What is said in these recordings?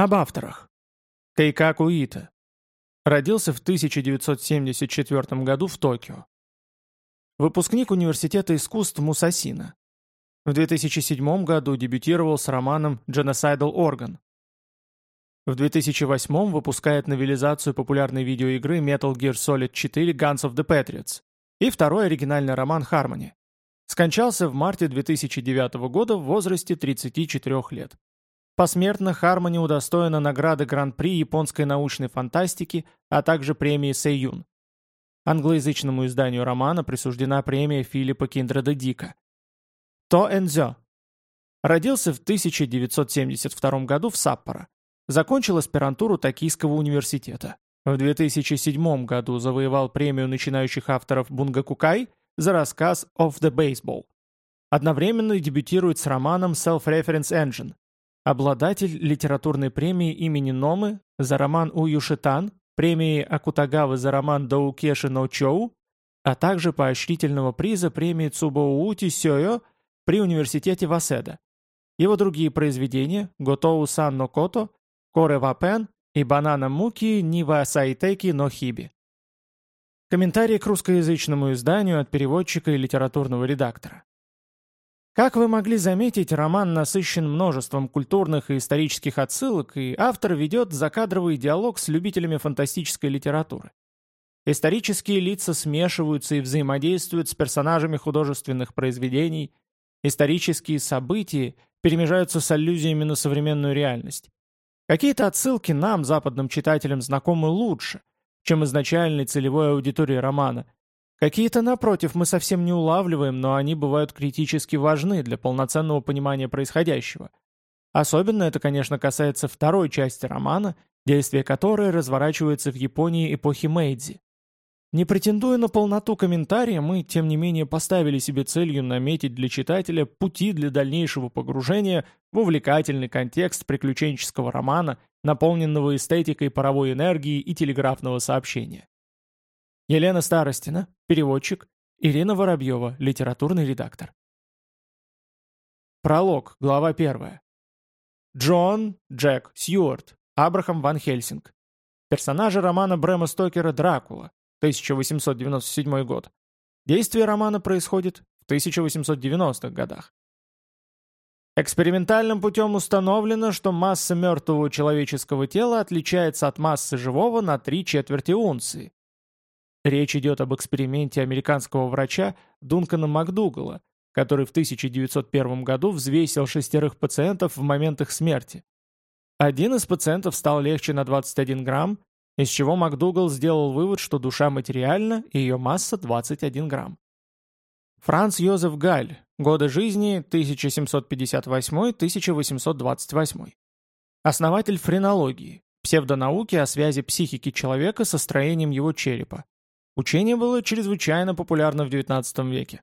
Об авторах. Кейкаку Ита. Родился в 1974 году в Токио. Выпускник Университета искусств Мусасина. В 2007 году дебютировал с романом «Genocidal Organ». В 2008 выпускает новелизацию популярной видеоигры Metal Gear Solid 4 Guns of the Patriots и второй оригинальный роман «Harmony». Скончался в марте 2009 года в возрасте 34 лет. Посмертно Хармони удостоена награды Гран-при японской научной фантастики, а также премии Сэйюн. Англоязычному изданию романа присуждена премия Филиппа Киндреда Дика. То Энзё. Родился в 1972 году в Саппоро. Закончил аспирантуру Токийского университета. В 2007 году завоевал премию начинающих авторов Бунгакукай за рассказ «Of the Baseball». Одновременно дебютирует с романом Self-Reference Engine. Обладатель литературной премии имени Номы за роман Уюшитан, премии Акутагавы за роман Доукеши но Чоу, а также поощрительного приза премии Цубоути Сёё при университете Васеда. Его другие произведения «Готоу Сан но Кото», «Коре Вапен» и «Банана Муки Нива Сайтеки но Хиби». Комментарий к русскоязычному изданию от переводчика и литературного редактора. Как вы могли заметить, роман насыщен множеством культурных и исторических отсылок, и автор ведет закадровый диалог с любителями фантастической литературы. Исторические лица смешиваются и взаимодействуют с персонажами художественных произведений – Исторические события перемежаются с аллюзиями на современную реальность. Какие-то отсылки нам, западным читателям, знакомы лучше, чем изначальной целевой аудитории романа. Какие-то, напротив, мы совсем не улавливаем, но они бывают критически важны для полноценного понимания происходящего. Особенно это, конечно, касается второй части романа, действие которой разворачивается в Японии эпохи Мэйдзи. Не претендуя на полноту комментария, мы, тем не менее, поставили себе целью наметить для читателя пути для дальнейшего погружения в увлекательный контекст приключенческого романа, наполненного эстетикой паровой энергии и телеграфного сообщения. Елена Старостина, переводчик, Ирина Воробьева, литературный редактор. Пролог, глава первая. Джон Джек Сьюарт, Абрахам Ван Хельсинг. Персонажи романа Брэма Стокера «Дракула», 1897 год. Действие романа происходит в 1890-х годах. Экспериментальным путем установлено, что масса мертвого человеческого тела отличается от массы живого на три четверти унции. Речь идет об эксперименте американского врача Дункана МакДугала, который в 1901 году взвесил шестерых пациентов в момент их смерти. Один из пациентов стал легче на 21 грамм, из чего МакДугал сделал вывод, что душа материальна и ее масса 21 грамм. Франц Йозеф Галь. Годы жизни 1758-1828. Основатель френологии, псевдонауки о связи психики человека со строением его черепа. Учение было чрезвычайно популярно в XIX веке.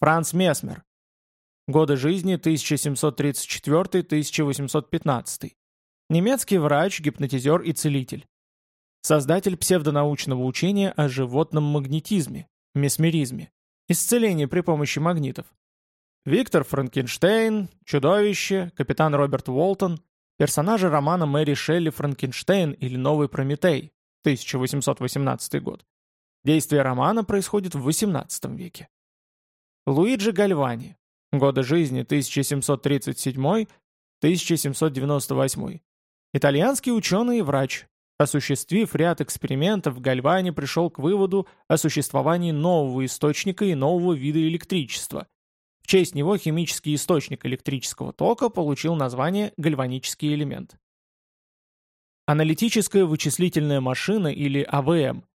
Франц Месмер. Годы жизни 1734-1815. Немецкий врач, гипнотизер и целитель. Создатель псевдонаучного учения о животном магнетизме, месмеризме, исцелении при помощи магнитов. Виктор Франкенштейн, Чудовище, капитан Роберт Уолтон, персонажи романа Мэри Шелли «Франкенштейн» или «Новый Прометей» 1818 год. Действие романа происходит в XVIII веке. Луиджи Гальвани. Годы жизни 1737-1798. Итальянский ученый и врач, Осуществив ряд экспериментов, Гальвани пришел к выводу о существовании нового источника и нового вида электричества. В честь него химический источник электрического тока получил название гальванический элемент. Аналитическая вычислительная машина или АВМ.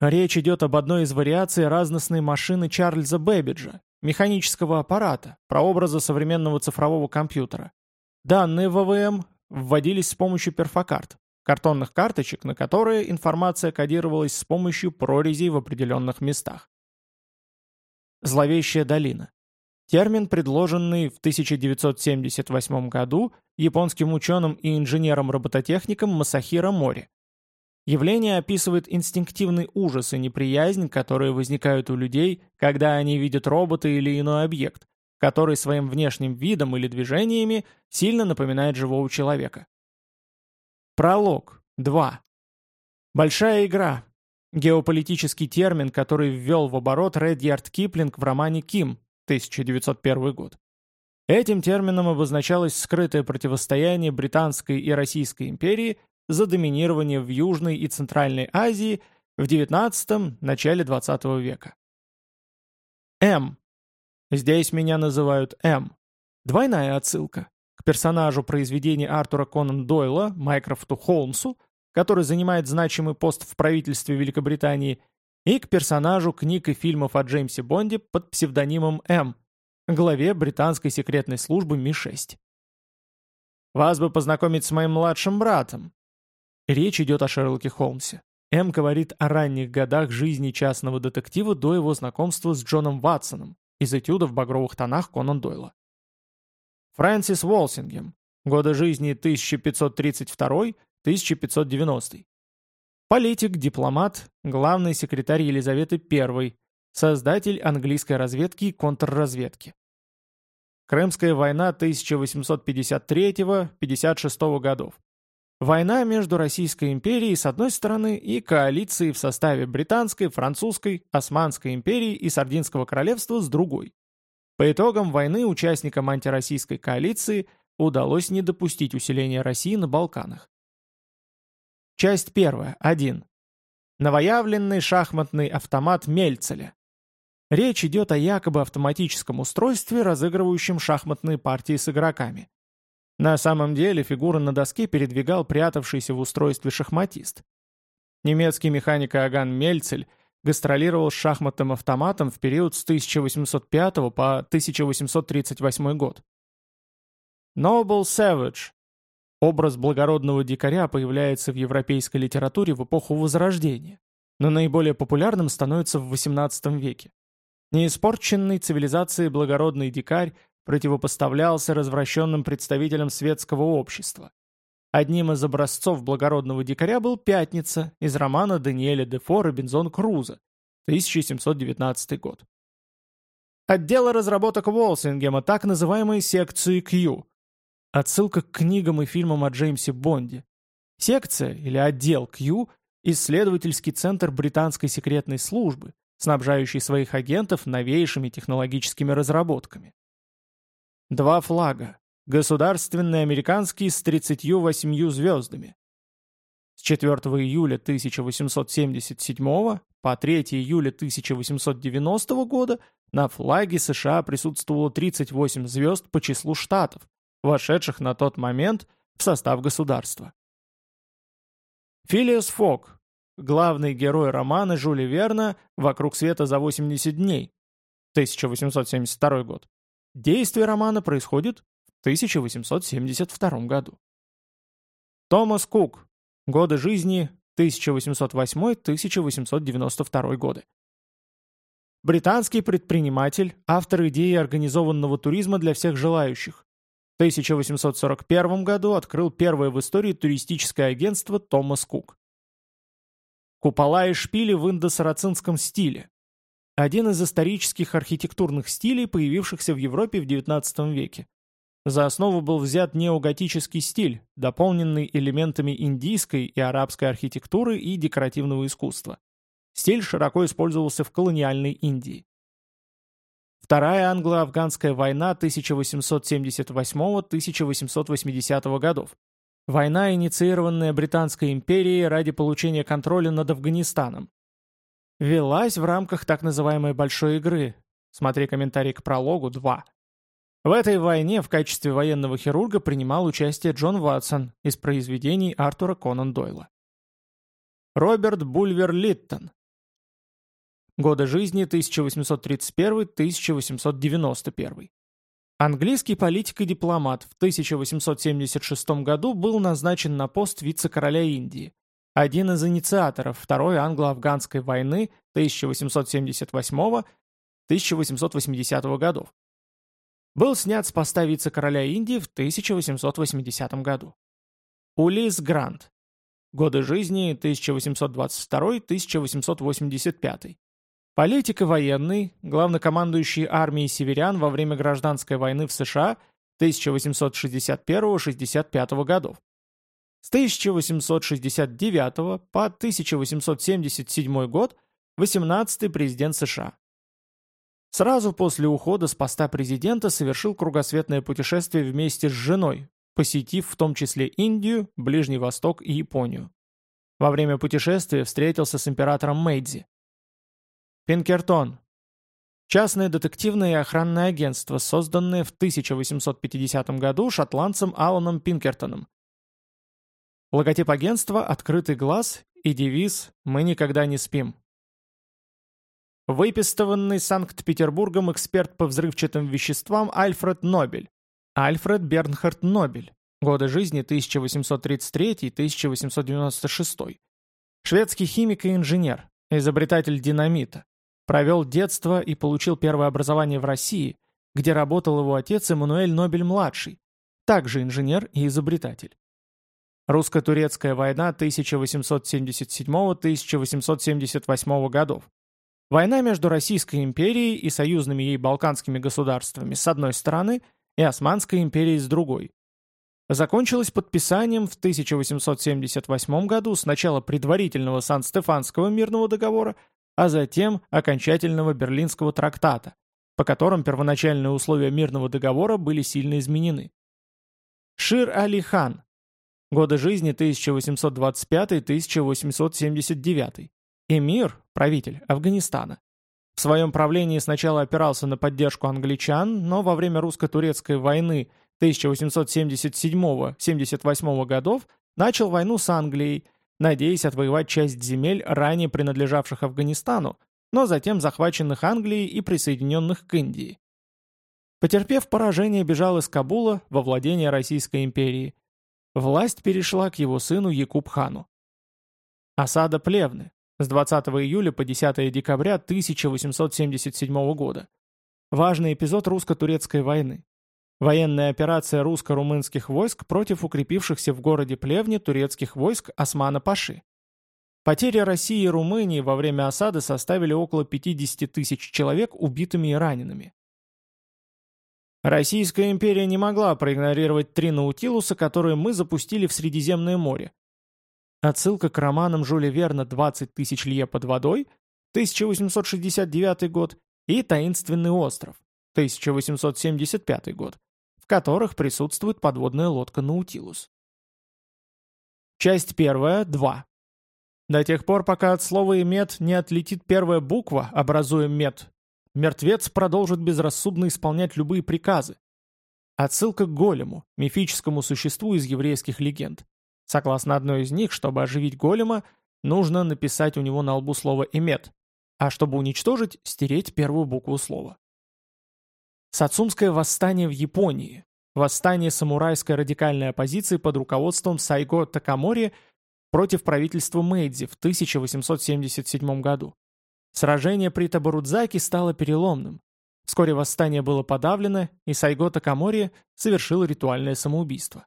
Речь идет об одной из вариаций разностной машины Чарльза Бэббиджа, механического аппарата, прообраза современного цифрового компьютера. Данные в АВМ вводились с помощью перфокарт, картонных карточек, на которые информация кодировалась с помощью прорезей в определенных местах. Зловещая долина. Термин, предложенный в 1978 году японским ученым и инженером-робототехником Масахиро Мори. Явление описывает инстинктивный ужас и неприязнь, которые возникают у людей, когда они видят робота или иной объект, который своим внешним видом или движениями сильно напоминает живого человека. Пролог. 2. Большая игра. Геополитический термин, который ввел в оборот Редьярд Киплинг в романе «Ким» 1901 год. Этим термином обозначалось скрытое противостояние Британской и Российской империи за доминирование в Южной и Центральной Азии в XIX – начале XX века. М. Здесь меня называют М. Двойная отсылка к персонажу произведения Артура Конан Дойла, Майкрофту Холмсу, который занимает значимый пост в правительстве Великобритании, и к персонажу книг и фильмов о Джеймсе Бонде под псевдонимом М, главе британской секретной службы Ми-6. «Вас бы познакомить с моим младшим братом». Речь идет о Шерлоке Холмсе. М говорит о ранних годах жизни частного детектива до его знакомства с Джоном Ватсоном из этюда в багровых тонах Конан Дойла. Фрэнсис Уолсингем. Годы жизни 1532-1590. Политик, дипломат, главный секретарь Елизаветы I, создатель английской разведки и контрразведки. Крымская война 1853-56 годов. Война между Российской империей с одной стороны и коалицией в составе Британской, Французской, Османской империи и Сардинского королевства с другой. По итогам войны участникам антироссийской коалиции удалось не допустить усиления России на Балканах. Часть первая. 1. Новоявленный шахматный автомат Мельцеля. Речь идет о якобы автоматическом устройстве, разыгрывающем шахматные партии с игроками. На самом деле фигуры на доске передвигал прятавшийся в устройстве шахматист. Немецкий механик Иоганн Мельцель гастролировал с шахматным автоматом в период с 1805 по 1838 год. Noble Savage. Образ благородного дикаря появляется в европейской литературе в эпоху Возрождения, но наиболее популярным становится в XVIII веке. Неиспорченный цивилизацией благородный дикарь противопоставлялся развращенным представителям светского общества. Одним из образцов благородного дикаря был «Пятница» из романа Даниэля Дефо «Робинзон Крузо», 1719 год. Отдела разработок Уолсингема, так называемые секции Q. Отсылка к книгам и фильмам о Джеймсе Бонде. Секция, или отдел Q – исследовательский центр британской секретной службы, снабжающий своих агентов новейшими технологическими разработками. Два флага. Государственный американский с 38 звездами. С 4 июля 1877 по 3 июля 1890 года на флаге США присутствовало 38 звезд по числу штатов, вошедших на тот момент в состав государства. Филиас Фок, главный герой романа Жюля Верна «Вокруг света за 80 дней», 1872 год. Действие романа происходит в 1872 году. Томас Кук. Годы жизни 1808-1892 годы. Британский предприниматель, автор идеи организованного туризма для всех желающих. В 1841 году открыл первое в истории туристическое агентство Томас Кук. Купола и шпили в индо-сарацинском стиле. Один из исторических архитектурных стилей, появившихся в Европе в XIX веке. За основу был взят неоготический стиль, дополненный элементами индийской и арабской архитектуры и декоративного искусства. Стиль широко использовался в колониальной Индии. Вторая англо-афганская война 1878-1880 годов. Война, инициированная Британской империей ради получения контроля над Афганистаном, велась в рамках так называемой «большой игры». Смотри комментарий к прологу 2. В этой войне в качестве военного хирурга принимал участие Джон Ватсон из произведений Артура Конан Дойла. Роберт Бульвер Литтон. Годы жизни 1831-1891. Английский политик и дипломат в 1876 году был назначен на пост вице-короля Индии, один из инициаторов Второй англо-афганской войны 1878-1880 годов. Был снят с поста вице-короля Индии в 1880 году. Улис Грант. Годы жизни 1822-1885. Политик и военный, главнокомандующий армией северян во время гражданской войны в США 1861-65 годов С 1869 по 1877 год 18-й президент США. Сразу после ухода с поста президента совершил кругосветное путешествие вместе с женой, посетив в том числе Индию, Ближний Восток и Японию. Во время путешествия встретился с императором Мэйдзи. Пинкертон. Частное детективное и охранное агентство, созданное в 1850 году шотландцем Аланом Пинкертоном. Логотип агентства «Открытый глаз» и девиз «Мы никогда не спим». Выпистованный Санкт-Петербургом эксперт по взрывчатым веществам Альфред Нобель. Альфред Бернхард Нобель. Годы жизни 1833-1896. Шведский химик и инженер, изобретатель динамита. Провел детство и получил первое образование в России, где работал его отец Эммануэль Нобель-младший, также инженер и изобретатель. Русско-турецкая война 1877-1878 годов. Война между Российской империей и союзными ей балканскими государствами с одной стороны и Османской империей с другой. Закончилась подписанием в 1878 году сначала предварительного Сан-Стефанского мирного договора, а затем окончательного Берлинского трактата, по которым первоначальные условия мирного договора были сильно изменены. Шир Али хан. Годы жизни 1825-1879. Эмир, правитель Афганистана. В своем правлении сначала опирался на поддержку англичан, но во время русско-турецкой войны 1877-78 годов начал войну с Англией, надеясь отвоевать часть земель, ранее принадлежавших Афганистану, но затем захваченных Англией и присоединенных к Индии. Потерпев поражение, бежал из Кабула во владение Российской империи. Власть перешла к его сыну Якуб-хану. Осада Плевны с 20 июля по 10 декабря 1877 года. Важный эпизод русско-турецкой войны. Военная операция русско-румынских войск против укрепившихся в городе Плевне турецких войск Османа-Паши. Потери России и Румынии во время осады составили около 50 тысяч человек убитыми и ранеными. Российская империя не могла проигнорировать три наутилуса, которые мы запустили в Средиземное море, Отсылка к романам Жюля Верна «20 тысяч лье под водой» 1869 год и «Таинственный остров» 1875 год, в которых присутствует подводная лодка «Наутилус». Часть первая, 2. До тех пор, пока от слова «имет» не отлетит первая буква, образуя «мет», мертвец продолжит безрассудно исполнять любые приказы. Отсылка к голему, мифическому существу из еврейских легенд. Согласно одной из них, чтобы оживить голема, нужно написать у него на лбу слово «эмет», а чтобы уничтожить, стереть первую букву слова. Сацумское восстание в Японии. Восстание самурайской радикальной оппозиции под руководством Сайго Такамори против правительства Мэйдзи в 1877 году. Сражение при Табарудзаке стало переломным. Вскоре восстание было подавлено, и Сайго Такамори совершил ритуальное самоубийство.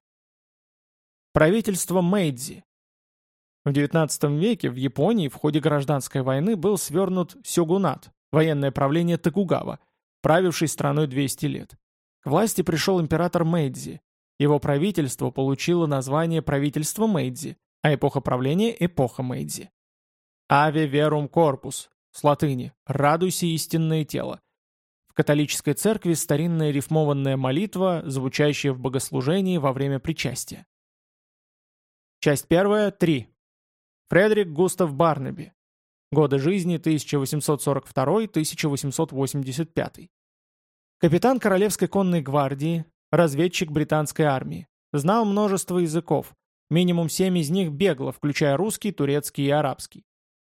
Правительство Мэйдзи. В XIX веке в Японии в ходе гражданской войны был свернут сёгунат, военное правление Токугава, правивший страной 200 лет. К власти пришел император Мэйдзи. Его правительство получило название правительство Мэйдзи, а эпоха правления – эпоха Мэйдзи. «Аве верум корпус» с латыни «радуйся истинное тело». В католической церкви старинная рифмованная молитва, звучащая в богослужении во время причастия. Часть первая, 3. Фредерик Густав Барнаби. Годы жизни 1842-1885. Капитан Королевской конной гвардии, разведчик британской армии. Знал множество языков, минимум семь из них бегло, включая русский, турецкий и арабский.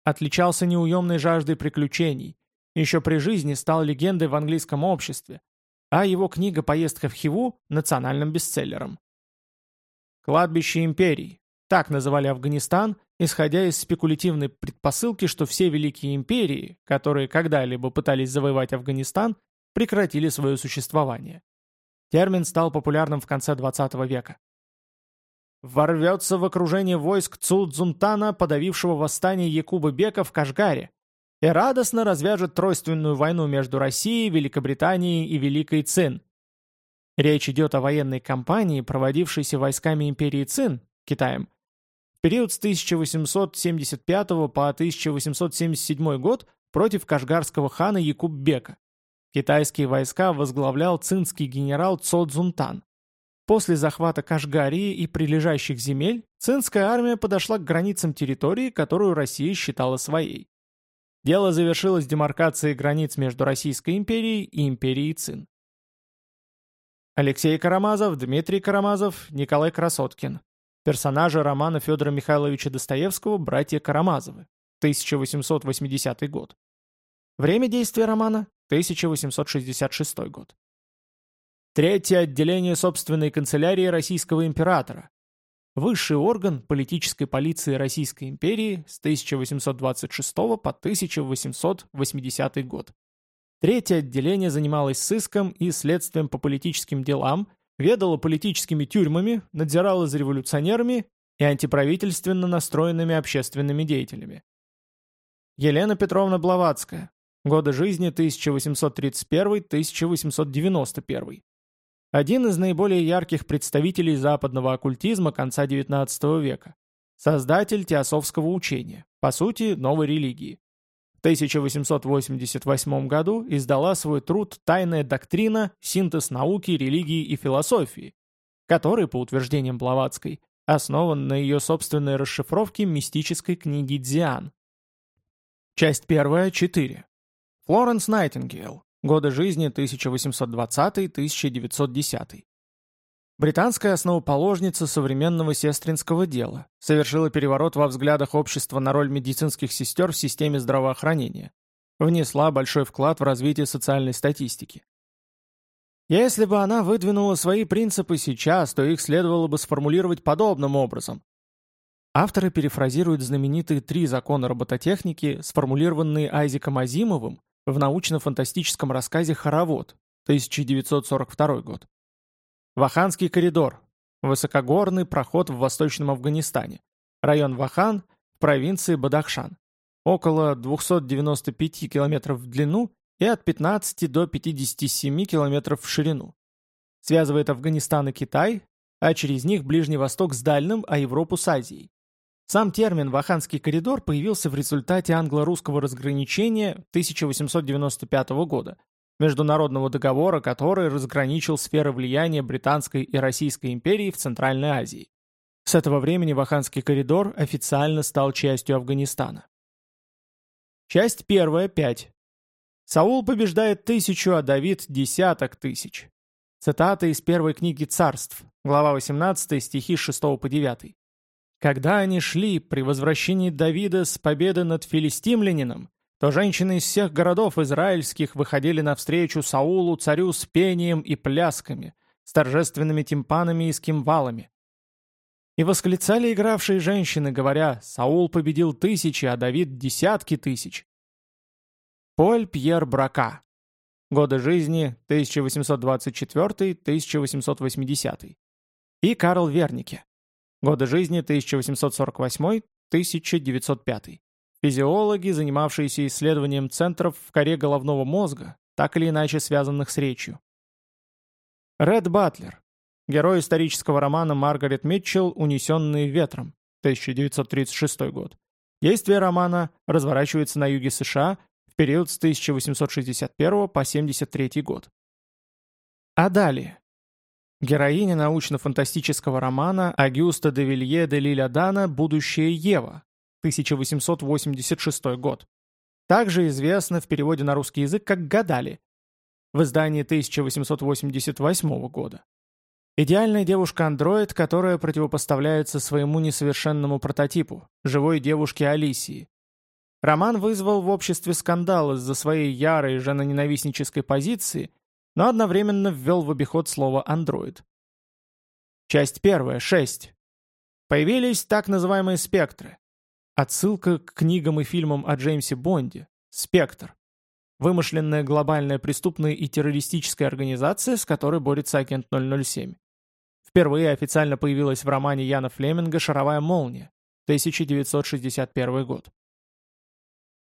Отличался неуемной жаждой приключений. Еще при жизни стал легендой в английском обществе, а его книга «Поездка в Хиву» – национальным бестселлером. Кладбище империй. Так называли Афганистан, исходя из спекулятивной предпосылки, что все великие империи, которые когда-либо пытались завоевать Афганистан, прекратили свое существование. Термин стал популярным в конце 20 века. Ворвется в окружение войск Цудзунтана, подавившего восстание Якуба Бека в Кашгаре, и радостно развяжет тройственную войну между Россией, Великобританией и Великой Цин. Речь идет о военной кампании, проводившейся войсками империи Цин, Китаем, период с 1875 по 1877 год против кашгарского хана Якуббека. Китайские войска возглавлял цинский генерал Цо Цзунтан. После захвата Кашгарии и прилежащих земель, цинская армия подошла к границам территории, которую Россия считала своей. Дело завершилось демаркацией границ между Российской империей и империей Цин. Алексей Карамазов, Дмитрий Карамазов, Николай Красоткин. Персонажи романа Федора Михайловича Достоевского «Братья Карамазовы», 1880 год. Время действия романа – 1866 год. Третье отделение собственной канцелярии российского императора. Высший орган политической полиции Российской империи с 1826 по 1880 год. Третье отделение занималось сыском и следствием по политическим делам, ведало политическими тюрьмами, надзирало за революционерами и антиправительственно настроенными общественными деятелями. Елена Петровна Блаватская. Годы жизни 1831-1891. Один из наиболее ярких представителей западного оккультизма конца XIX века. Создатель теософского учения, по сути, новой религии. В 1888 году издала свой труд «Тайная доктрина. Синтез науки, религии и философии», который, по утверждениям Блаватской, основан на ее собственной расшифровке мистической книги Дзиан. Часть первая, 4. Флоренс Найтингейл. Годы жизни 1820-1910. Британская основоположница современного сестринского дела, совершила переворот во взглядах общества на роль медицинских сестер в системе здравоохранения. Внесла большой вклад в развитие социальной статистики. Если бы она выдвинула свои принципы сейчас, то их следовало бы сформулировать подобным образом. Авторы перефразируют знаменитые три закона робототехники, сформулированные Айзеком Азимовым в научно-фантастическом рассказе «Хоровод» 1942 год. Ваханский коридор. Высокогорный проход в Восточном Афганистане. Район Вахан в провинции Бадахшан. Около 295 километров в длину и от 15 до 57 километров в ширину. Связывает Афганистан и Китай, а через них Ближний Восток с Дальним, а Европу с Азией. Сам термин «Ваханский коридор» появился в результате англо-русского разграничения 1895 года, международного договора, который разграничил сферы влияния Британской и Российской империи в Центральной Азии. С этого времени Ваханский коридор официально стал частью Афганистана. Часть первая, 5. Саул побеждает тысячу, а Давид – десяток тысяч. Цитата из первой книги «Царств», глава 18, стихи 6 по 9. Когда они шли при возвращении Давида с победы над филистимлянином, то женщины из всех городов израильских выходили навстречу Саулу, царю, с пением и плясками, с торжественными тимпанами и с кимвалами. И восклицали игравшие женщины, говоря, «Саул победил тысячи, а Давид — десятки тысяч». Поль Пьер Брака. Годы жизни 1824-1880. И Карл Вернике. Годы жизни 1848-1905. Физиологи, занимавшиеся исследованием центров в коре головного мозга, так или иначе связанных с речью. Ред Батлер. Герой исторического романа Маргарет Митчелл «Унесенные ветром», 1936 год. Действие романа разворачивается на юге США в период с 1861 по 73 год. А далее. Героиня научно-фантастического романа Агюста де Вилье де Лиля Дана «Будущее Ева», 1886 год. Также известна в переводе на русский язык как «Гадали» в издании 1888 года. Идеальная девушка-андроид, которая противопоставляется своему несовершенному прототипу, живой девушке Алисии. Роман вызвал в обществе скандал из-за своей ярой женоненавистнической позиции – но одновременно ввел в обиход слово «андроид». Часть первая, 6. Появились так называемые спектры. Отсылка к книгам и фильмам о Джеймсе Бонде. Спектр. Вымышленная глобальная преступная и террористическая организация, с которой борется агент 007. Впервые официально появилась в романе Яна Флеминга «Шаровая молния», 1961 год.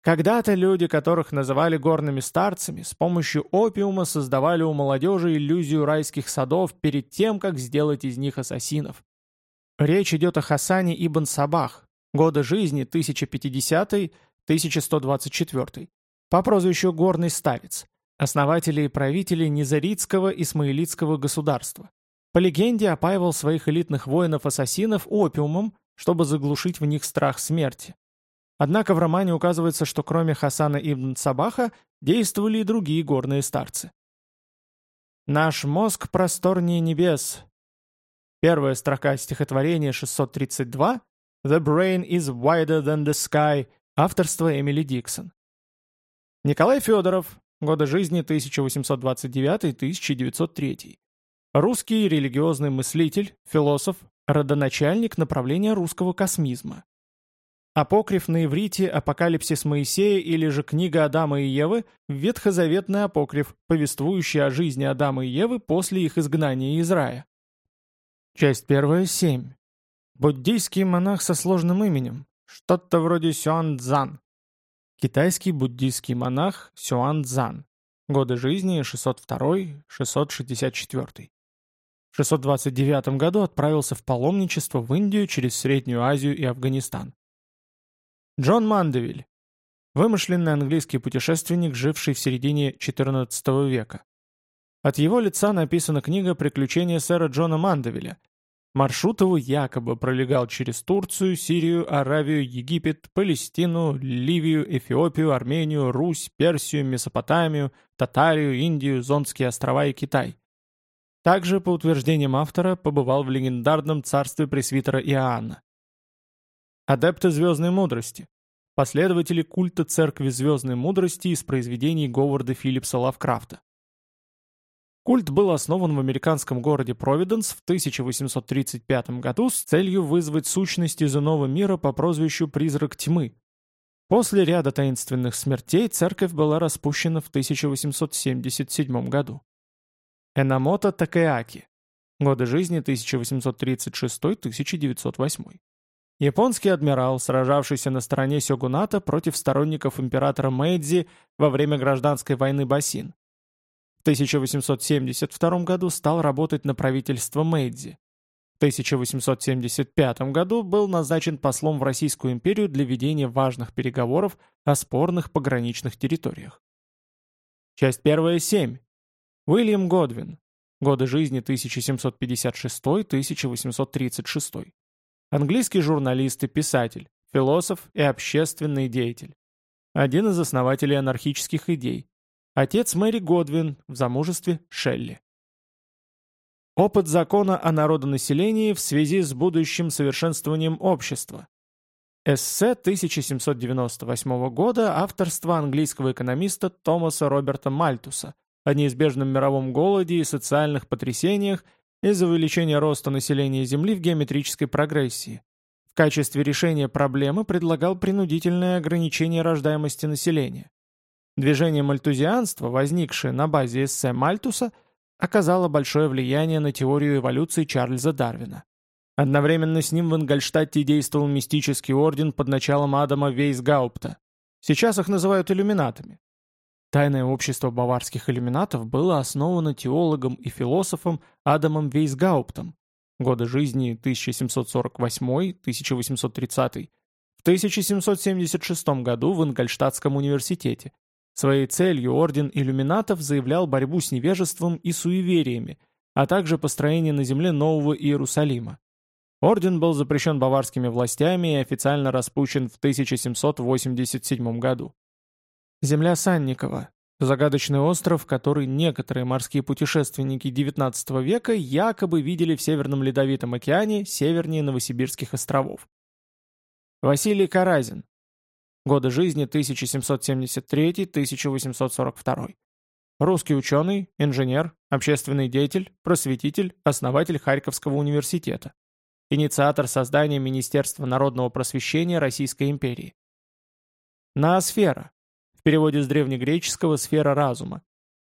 Когда-то люди, которых называли горными старцами, с помощью опиума создавали у молодежи иллюзию райских садов перед тем, как сделать из них ассасинов. Речь идет о Хасане ибн Сабах, годы жизни 1050-1124, по прозвищу Горный Старец, основателя и правителя Низаритского Исмаилитского государства. По легенде опаивал своих элитных воинов-ассасинов опиумом, чтобы заглушить в них страх смерти. Однако в романе указывается, что кроме Хасана ибн Сабаха действовали и другие горные старцы. «Наш мозг просторнее небес». Первая строка стихотворения 632 «The brain is wider than the sky» авторство Эмили Диксон. Николай Федоров, годы жизни 1829-1903. Русский религиозный мыслитель, философ, родоначальник направления русского космизма. Апокриф на иврите «Апокалипсис Моисея» или же «Книга Адама и Евы» – ветхозаветный апокриф, повествующий о жизни Адама и Евы после их изгнания из рая. Часть первая, 7. Буддийский монах со сложным именем. Что-то вроде Сюан Цзан. Китайский буддийский монах Сюан Цзан. Годы жизни 602-664. В 629 году отправился в паломничество в Индию через Среднюю Азию и Афганистан. Джон Мандевиль. Вымышленный английский путешественник, живший в середине XIV века. От его лица написана книга «Приключения сэра Джона Мандевиля». Маршрут его якобы пролегал через Турцию, Сирию, Аравию, Египет, Палестину, Ливию, Эфиопию, Армению, Русь, Персию, Месопотамию, Татарию, Индию, Зонские острова и Китай. Также, по утверждениям автора, побывал в легендарном царстве пресвитера Иоанна. Адепты звездной мудрости. Последователи культа церкви звездной мудрости из произведений Говарда Филлипса Лавкрафта. Культ был основан в американском городе Провиденс в 1835 году с целью вызвать сущность из иного мира по прозвищу «Призрак тьмы». После ряда таинственных смертей церковь была распущена в 1877 году. Энамото Такеаки. Годы жизни 1836-1908. Японский адмирал, сражавшийся на стороне сёгуната против сторонников императора Мэйдзи во время гражданской войны Басин. В 1872 году стал работать на правительство Мэйдзи. В 1875 году был назначен послом в Российскую империю для ведения важных переговоров о спорных пограничных территориях. Часть первая 7. Уильям Годвин. Годы жизни 1756-1836. Английский журналист и писатель, философ и общественный деятель. Один из основателей анархических идей. Отец Мэри Годвин в замужестве Шелли. Опыт закона о народонаселении в связи с будущим совершенствованием общества. Эссе 1798 года авторства английского экономиста Томаса Роберта Мальтуса о неизбежном мировом голоде и социальных потрясениях из-за увеличения роста населения Земли в геометрической прогрессии. В качестве решения проблемы предлагал принудительное ограничение рождаемости населения. Движение мальтузианства, возникшее на базе эссе Мальтуса, оказало большое влияние на теорию эволюции Чарльза Дарвина. Одновременно с ним в Ингольштадте действовал мистический орден под началом Адама Вейсгаупта. Сейчас их называют иллюминатами. Тайное общество баварских иллюминатов было основано теологом и философом Адамом Вейсгауптом, годы жизни 1748-1830, в 1776 году в Ингольштадтском университете. Своей целью орден иллюминатов заявлял борьбу с невежеством и суевериями, а также построение на земле нового Иерусалима. Орден был запрещен баварскими властями и официально распущен в 1787 году. Земля Санникова. Загадочный остров, который некоторые морские путешественники XIX века якобы видели в Северном Ледовитом океане севернее Новосибирских островов. Василий Каразин. Годы жизни 1773-1842. Русский ученый, инженер, общественный деятель, просветитель, основатель Харьковского университета. Инициатор создания Министерства народного просвещения Российской империи. Ноосфера в переводе с древнегреческого «сфера разума».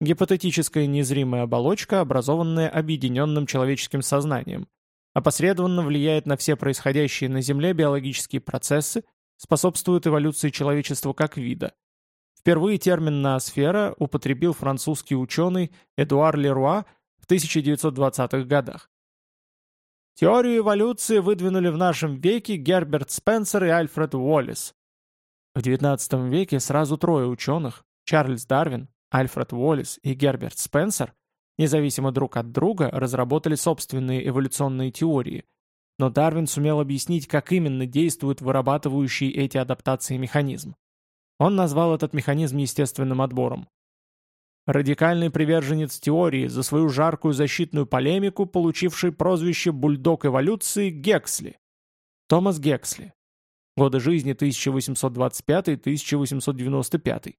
Гипотетическая незримая оболочка, образованная объединенным человеческим сознанием, опосредованно влияет на все происходящие на Земле биологические процессы, способствует эволюции человечества как вида. Впервые термин «ноосфера» употребил французский ученый Эдуар Леруа в 1920-х годах. Теорию эволюции выдвинули в нашем веке Герберт Спенсер и Альфред Уоллес. В XIX веке сразу трое ученых, Чарльз Дарвин, Альфред Уоллес и Герберт Спенсер, независимо друг от друга, разработали собственные эволюционные теории, но Дарвин сумел объяснить, как именно действует вырабатывающий эти адаптации механизм. Он назвал этот механизм естественным отбором. Радикальный приверженец теории за свою жаркую защитную полемику, получивший прозвище «бульдог эволюции» Гексли. Томас Гексли. Годы жизни 1825-1895.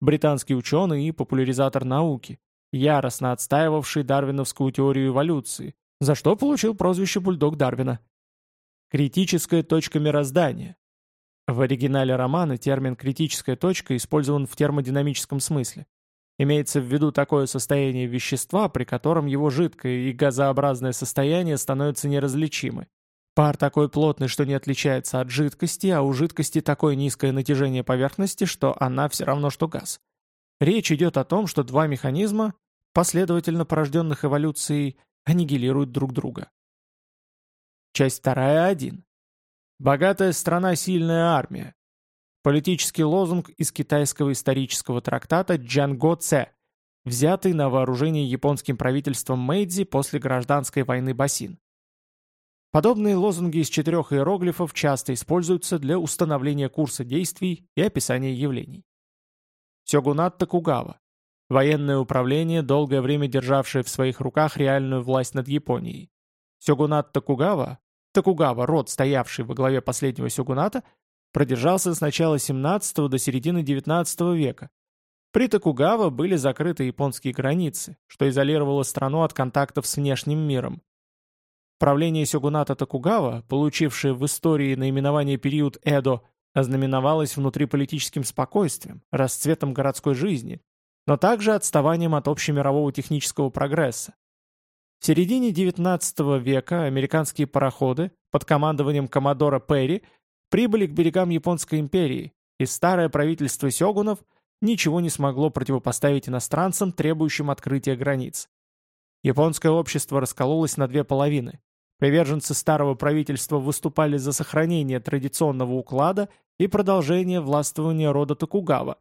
Британский ученый и популяризатор науки, яростно отстаивавший дарвиновскую теорию эволюции, за что получил прозвище «бульдог Дарвина». Критическая точка мироздания. В оригинале романа термин «критическая точка» использован в термодинамическом смысле. Имеется в виду такое состояние вещества, при котором его жидкое и газообразное состояние становятся неразличимы. Пар такой плотный, что не отличается от жидкости, а у жидкости такое низкое натяжение поверхности, что она все равно, что газ. Речь идет о том, что два механизма, последовательно порожденных эволюцией, аннигилируют друг друга. Часть вторая 1. Богатая страна, сильная армия. Политический лозунг из китайского исторического трактата «Джанго Це», взятый на вооружение японским правительством Мэйдзи после гражданской войны Басин. Подобные лозунги из четырех иероглифов часто используются для установления курса действий и описания явлений. Сёгунат Токугава. Военное управление, долгое время державшее в своих руках реальную власть над Японией. Сёгунат Токугава, Токугава, род, стоявший во главе последнего сёгуната, продержался с начала 17 до середины 19 века. При Токугава были закрыты японские границы, что изолировало страну от контактов с внешним миром. Правление сёгуната Токугава, получившее в истории наименование период Эдо, ознаменовалось внутриполитическим спокойствием, расцветом городской жизни, но также отставанием от общемирового технического прогресса. В середине XIX века американские пароходы под командованием коммодора Перри прибыли к берегам Японской империи, и старое правительство сёгунов ничего не смогло противопоставить иностранцам, требующим открытия границ. Японское общество раскололось на две половины. Приверженцы старого правительства выступали за сохранение традиционного уклада и продолжение властвования рода Токугава,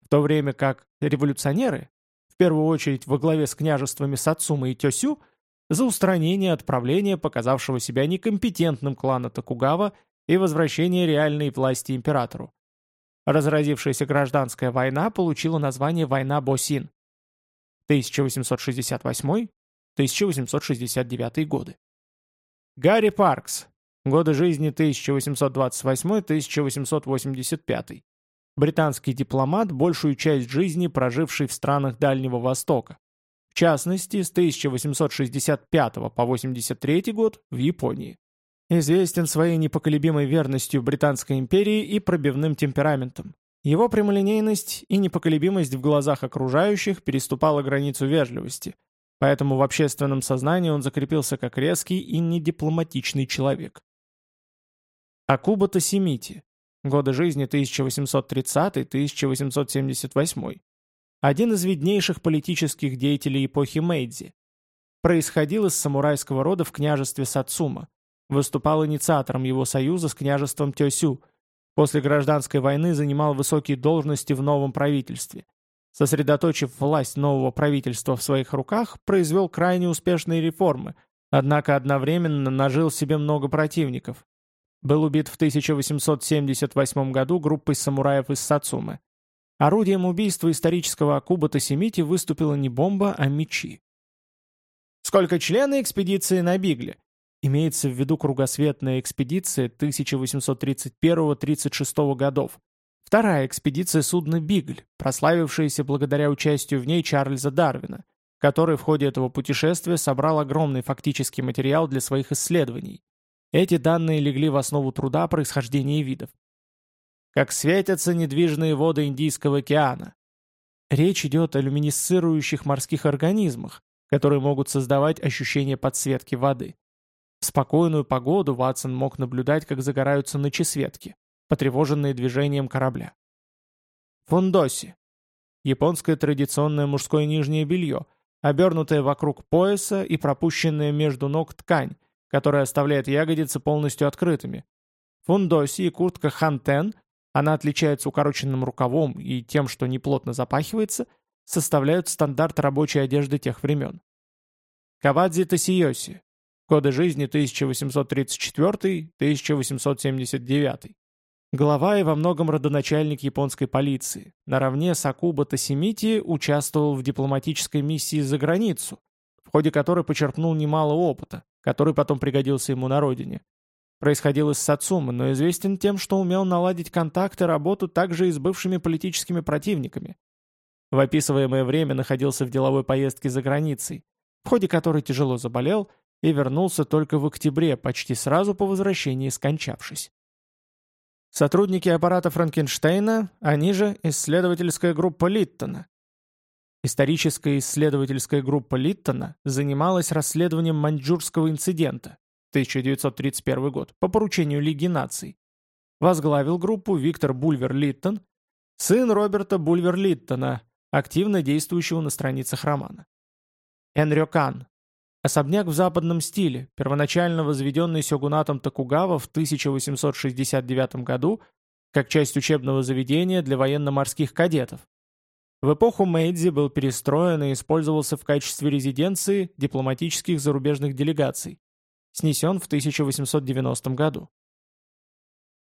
в то время как революционеры, в первую очередь во главе с княжествами Сацума и Тёсю, за устранение от правления показавшего себя некомпетентным клана Токугава и возвращение реальной власти императору. Разразившаяся гражданская война получила название «Война Босин» 1868-1869 годы. Гарри Паркс. Годы жизни 1828-1885. Британский дипломат, большую часть жизни проживший в странах Дальнего Востока. В частности, с 1865 по 1983 год в Японии известен своей непоколебимой верностью Британской империи и пробивным темпераментом. Его прямолинейность и непоколебимость в глазах окружающих переступала границу вежливости, поэтому в общественном сознании он закрепился как резкий и недипломатичный человек. Акуба Тосемити. Годы жизни 1830-1878. Один из виднейших политических деятелей эпохи Мэйдзи. Происходил из самурайского рода в княжестве Сацума, Выступал инициатором его союза с княжеством Тёсю. После гражданской войны занимал высокие должности в новом правительстве. Сосредоточив власть нового правительства в своих руках, произвел крайне успешные реформы, однако одновременно нажил себе много противников. Был убит в 1878 году группой самураев из Сацумы. Орудием убийства исторического Акуба Тосемити выступила не бомба, а мечи. Сколько члены экспедиции на Бигле? Имеется в виду кругосветная экспедиция 1831-36 годов. Вторая экспедиция судна «Бигль», прославившаяся благодаря участию в ней Чарльза Дарвина, который в ходе этого путешествия собрал огромный фактический материал для своих исследований. Эти данные легли в основу труда о происхождении видов. Как светятся недвижные воды Индийского океана. Речь идет о люминесцирующих морских организмах, которые могут создавать ощущение подсветки воды. В спокойную погоду Ватсон мог наблюдать, как загораются ночесветки, потревоженные движением корабля. Фундоси. Японское традиционное мужское нижнее белье, обернутое вокруг пояса и пропущенное между ног ткань, которая оставляет ягодицы полностью открытыми. Фундоси и куртка хантен, она отличается укороченным рукавом и тем, что неплотно запахивается, составляют стандарт рабочей одежды тех времен. Кавадзи Тосиоси. Годы жизни 1834-1879. Глава и во многом родоначальник японской полиции. Наравне с Акуба Тосимити участвовал в дипломатической миссии за границу, в ходе которой почерпнул немало опыта, который потом пригодился ему на родине. Происходил из Сацумы, но известен тем, что умел наладить контакты, работу также и с бывшими политическими противниками. В описываемое время находился в деловой поездке за границей, в ходе которой тяжело заболел и вернулся только в октябре, почти сразу по возвращении скончавшись. Сотрудники аппарата Франкенштейна, они же исследовательская группа Литтона. Историческая исследовательская группа Литтона занималась расследованием маньчжурского инцидента 1931 год по поручению Лиги наций. Возглавил группу Виктор Бульвер-Литтон, сын Роберта Бульвер-Литтона, активно действующего на страницах романа. Энрёкан, Особняк в западном стиле, первоначально возведенный сёгунатом Токугава в 1869 году как часть учебного заведения для военно-морских кадетов. В эпоху Мэйдзи был перестроен и использовался в качестве резиденции дипломатических зарубежных делегаций. Снесен в 1890 году.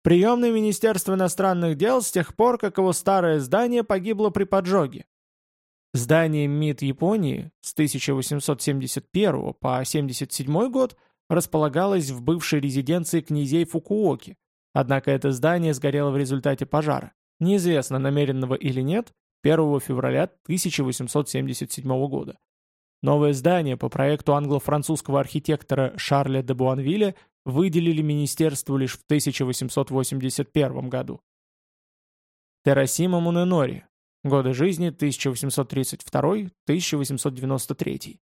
Приемное Министерство иностранных дел с тех пор, как его старое здание погибло при поджоге. Здание МИД Японии с 1871 по 1977 год располагалось в бывшей резиденции князей Фукуоки, однако это здание сгорело в результате пожара, неизвестно намеренного или нет, 1 февраля 1877 года. Новое здание по проекту англо-французского архитектора Шарля де Буанвилля выделили министерству лишь в 1881 году. Террасима Муненори, Годы жизни 1832-1893.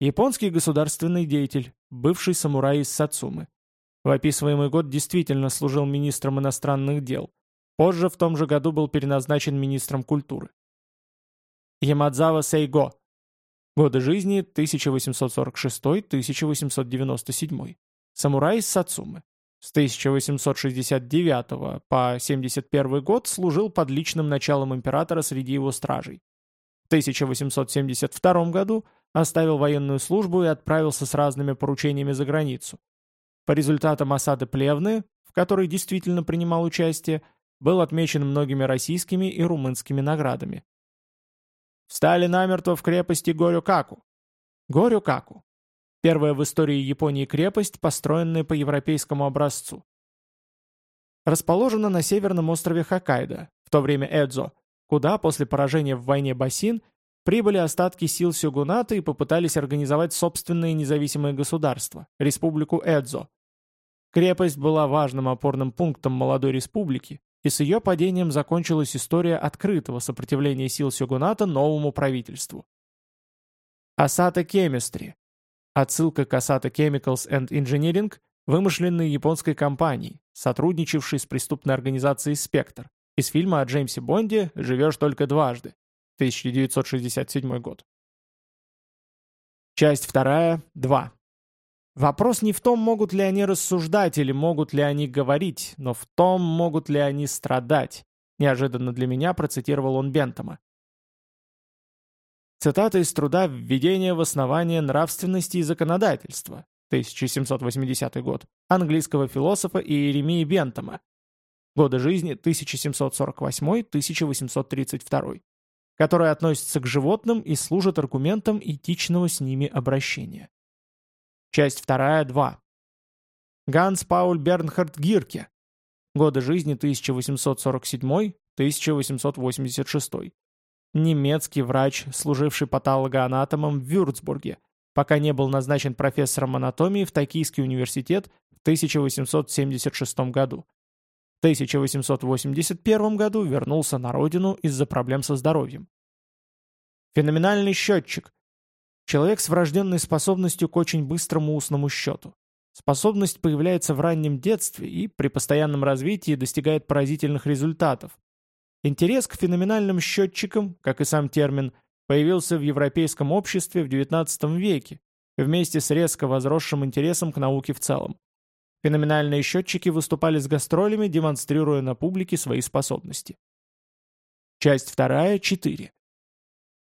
Японский государственный деятель, бывший самурай из Сацумы. В описываемый год действительно служил министром иностранных дел. Позже в том же году был переназначен министром культуры. Ямадзава Сейго. Годы жизни 1846-1897. Самурай из Сацумы. С 1869 по 71 год служил под личным началом императора среди его стражей. В 1872 году оставил военную службу и отправился с разными поручениями за границу. По результатам осады Плевны, в которой действительно принимал участие, был отмечен многими российскими и румынскими наградами. Встали намертво в крепости Горю-Каку. Горю-Каку Первая в истории Японии крепость, построенная по европейскому образцу. Расположена на северном острове Хоккайдо, в то время Эдзо, куда после поражения в войне Басин прибыли остатки сил Сёгуната и попытались организовать собственное независимое государство – Республику Эдзо. Крепость была важным опорным пунктом молодой республики, и с ее падением закончилась история открытого сопротивления сил Сёгуната новому правительству. Асата Кемистри Отсылка к Chemicals and Engineering – вымышленной японской компании, сотрудничавшей с преступной организацией «Спектр», из фильма о Джеймсе Бонде «Живешь только дважды», 1967 год. Часть вторая, 2. Вопрос не в том, могут ли они рассуждать или могут ли они говорить, но в том, могут ли они страдать. Неожиданно для меня процитировал он Бентома. Цитата из труда «Введение в основание нравственности и законодательства» 1780 год, английского философа Иеремии Бентома, годы жизни 1748-1832, который относится к животным и служит аргументом этичного с ними обращения. Часть вторая 2. Ганс Пауль Бернхард Гирке, годы жизни 1847-1886, немецкий врач, служивший патологоанатомом в Вюрцбурге, пока не был назначен профессором анатомии в Токийский университет в 1876 году. В 1881 году вернулся на родину из-за проблем со здоровьем. Феноменальный счетчик. Человек с врожденной способностью к очень быстрому устному счету. Способность появляется в раннем детстве и при постоянном развитии достигает поразительных результатов, Интерес к феноменальным счетчикам, как и сам термин, появился в европейском обществе в XIX веке, вместе с резко возросшим интересом к науке в целом. Феноменальные счетчики выступали с гастролями, демонстрируя на публике свои способности. Часть вторая, 4.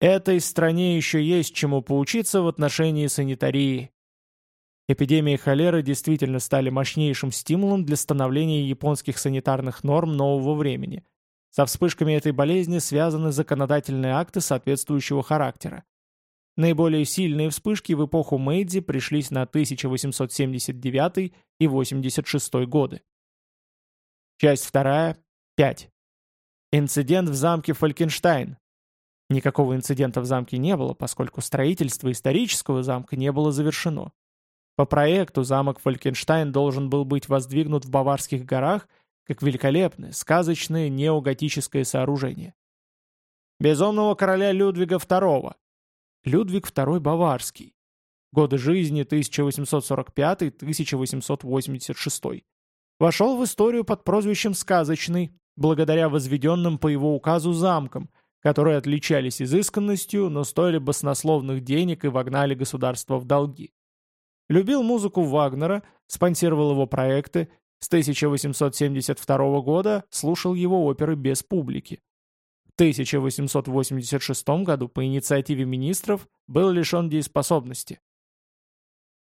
Этой стране еще есть чему поучиться в отношении санитарии. Эпидемии холеры действительно стали мощнейшим стимулом для становления японских санитарных норм нового времени. Со вспышками этой болезни связаны законодательные акты соответствующего характера. Наиболее сильные вспышки в эпоху Мэйдзи пришлись на 1879 и 86 годы. Часть вторая, 5. Инцидент в замке Фалькенштайн. Никакого инцидента в замке не было, поскольку строительство исторического замка не было завершено. По проекту замок Фалькенштайн должен был быть воздвигнут в Баварских горах как великолепное, сказочное неоготическое сооружение. Безумного короля Людвига II Людвиг II Баварский. Годы жизни 1845-1886. Вошел в историю под прозвищем «Сказочный», благодаря возведенным по его указу замкам, которые отличались изысканностью, но стоили баснословных денег и вогнали государство в долги. Любил музыку Вагнера, спонсировал его проекты, с 1872 года слушал его оперы без публики. 1886 году по инициативе министров был лишен дееспособности.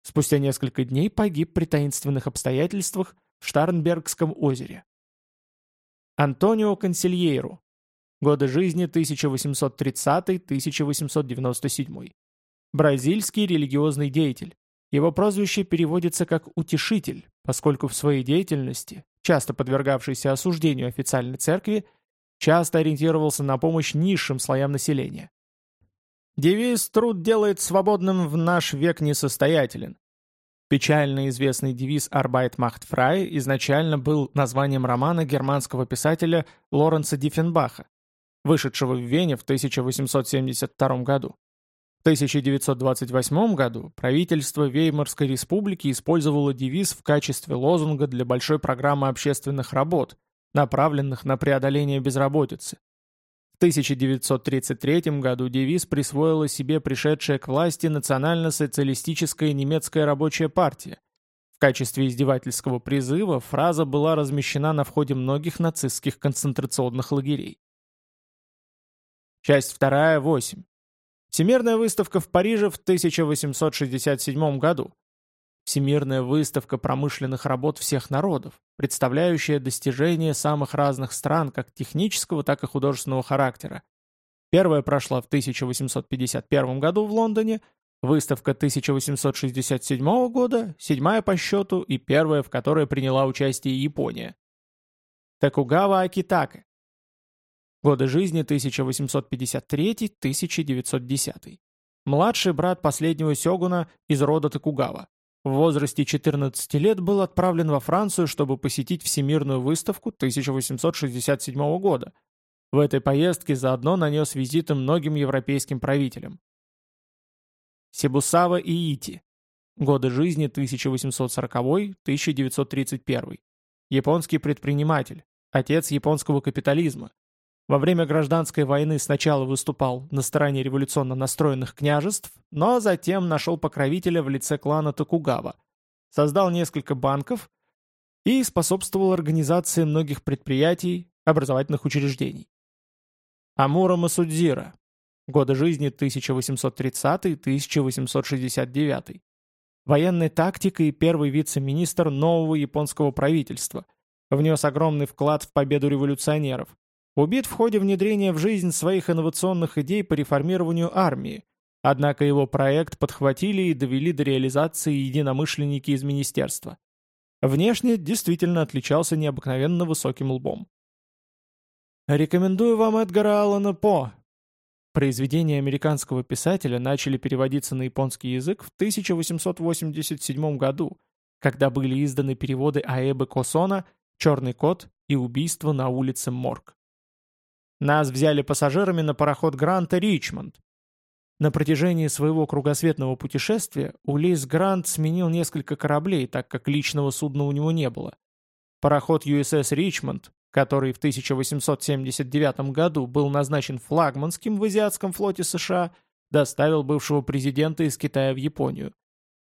Спустя несколько дней погиб при таинственных обстоятельствах в Штарнбергском озере. Антонио Консильейру. Годы жизни 1830-1897. Бразильский религиозный деятель. Его прозвище переводится как «утешитель», поскольку в своей деятельности, часто подвергавшейся осуждению официальной церкви, часто ориентировался на помощь низшим слоям населения. Девиз «Труд делает свободным в наш век несостоятелен». Печально известный девиз «Arbeit macht frei» изначально был названием романа германского писателя Лоренца Диффенбаха, вышедшего в Вене в 1872 году. В 1928 году правительство Веймарской республики использовало девиз в качестве лозунга для большой программы общественных работ – направленных на преодоление безработицы. В 1933 году девиз присвоила себе пришедшая к власти национально-социалистическая немецкая рабочая партия. В качестве издевательского призыва фраза была размещена на входе многих нацистских концентрационных лагерей. Часть 2, 8. Всемирная выставка в Париже в 1867 году. Всемирная выставка промышленных работ всех народов, представляющая достижения самых разных стран как технического, так и художественного характера. Первая прошла в 1851 году в Лондоне, выставка 1867 года, седьмая по счету и первая, в которой приняла участие Япония. Такугава Акитаке. Годы жизни 1853-1910. Младший брат последнего сёгуна из рода Токугава. В возрасте 14 лет был отправлен во Францию, чтобы посетить Всемирную выставку 1867 года. В этой поездке заодно нанес визиты многим европейским правителям. Сибусава Иити. Годы жизни 1840-1931. Японский предприниматель. Отец японского капитализма. Во время гражданской войны сначала выступал на стороне революционно настроенных княжеств, но затем нашел покровителя в лице клана Токугава, создал несколько банков и способствовал организации многих предприятий, образовательных учреждений. Амура Масудзира. Годы жизни 1830-1869. Военный тактик и первый вице-министр нового японского правительства. Внес огромный вклад в победу революционеров. Убит в ходе внедрения в жизнь своих инновационных идей по реформированию армии, однако его проект подхватили и довели до реализации единомышленники из министерства. Внешне действительно отличался необыкновенно высоким лбом. Рекомендую вам Эдгара Аллана По. Произведения американского писателя начали переводиться на японский язык в 1887 году, когда были изданы переводы Аэбы Косона «Черный кот» и «Убийство на улице Морг». Нас взяли пассажирами на пароход Гранта Ричмонд. На протяжении своего кругосветного путешествия Улис Грант сменил несколько кораблей, так как личного судна у него не было. Пароход USS Ричмонд, который в 1879 году был назначен флагманским в азиатском флоте США, доставил бывшего президента из Китая в Японию.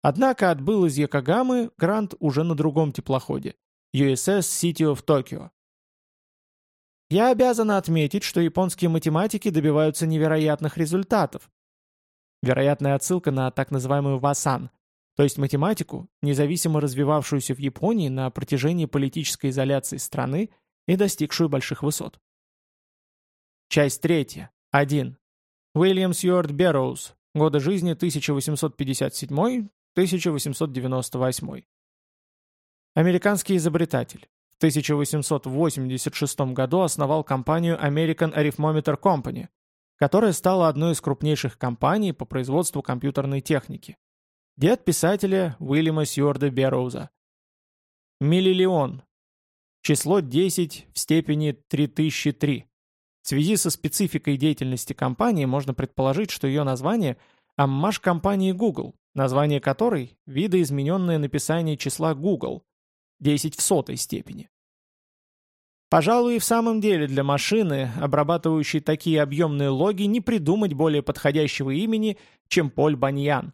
Однако отбыл из Якогамы Грант уже на другом теплоходе – USS City of Tokyo. Я обязана отметить, что японские математики добиваются невероятных результатов. Вероятная отсылка на так называемую Васан, то есть математику, независимо развивавшуюся в Японии на протяжении политической изоляции страны и достигшую больших высот. Часть третья. 1. Уильям Сьюарт Берроуз. Годы жизни 1857-1898. Американский изобретатель. В 1886 году основал компанию American Arithmetic Company, которая стала одной из крупнейших компаний по производству компьютерной техники. Дед писателя Уильяма Сьюарда Берроуза. Миллилион. Число 10 в степени 3003. В связи со спецификой деятельности компании можно предположить, что ее название – аммаж компании Google, название которой – видоизмененное написание числа Google, 10 в сотой степени. Пожалуй, и в самом деле для машины, обрабатывающей такие объемные логи, не придумать более подходящего имени, чем Поль Баньян.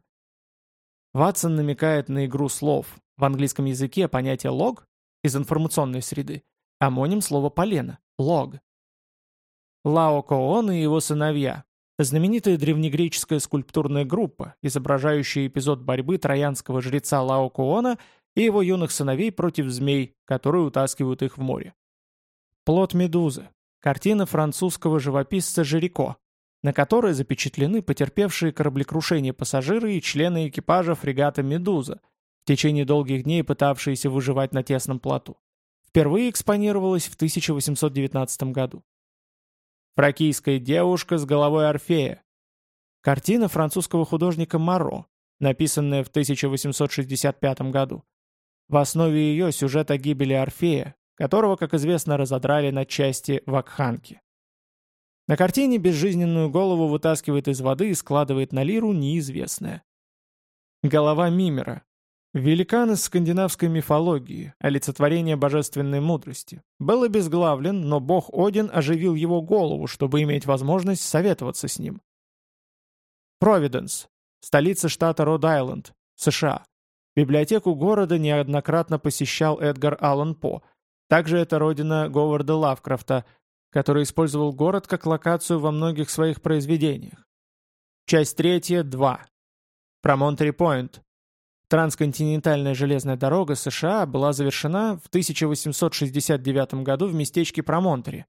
Ватсон намекает на игру слов. В английском языке понятие «лог» из информационной среды – амоним слова «полено» – «лог». Лао Коон и его сыновья. Знаменитая древнегреческая скульптурная группа, изображающая эпизод борьбы троянского жреца Лао Коона и его юных сыновей против змей, которые утаскивают их в море. Плод Медузы. Картина французского живописца Жирико, на которой запечатлены потерпевшие кораблекрушение пассажиры и члены экипажа фрегата «Медуза», в течение долгих дней пытавшиеся выживать на тесном плоту. Впервые экспонировалась в 1819 году. Фракийская девушка с головой Орфея. Картина французского художника Маро, написанная в 1865 году. В основе ее сюжет о гибели Орфея, которого, как известно, разодрали на части в Акханке. На картине безжизненную голову вытаскивает из воды и складывает на лиру неизвестное. Голова Мимера, Великан из скандинавской мифологии, олицетворение божественной мудрости, был обезглавлен, но бог Один оживил его голову, чтобы иметь возможность советоваться с ним. Провиденс, столица штата Род-Айленд, США. Библиотеку города неоднократно посещал Эдгар Аллан По. Также это родина Говарда Лавкрафта, который использовал город как локацию во многих своих произведениях. Часть третья, 2. Промонтри-Пойнт, Трансконтинентальная железная дорога США была завершена в 1869 году в местечке Промонтери.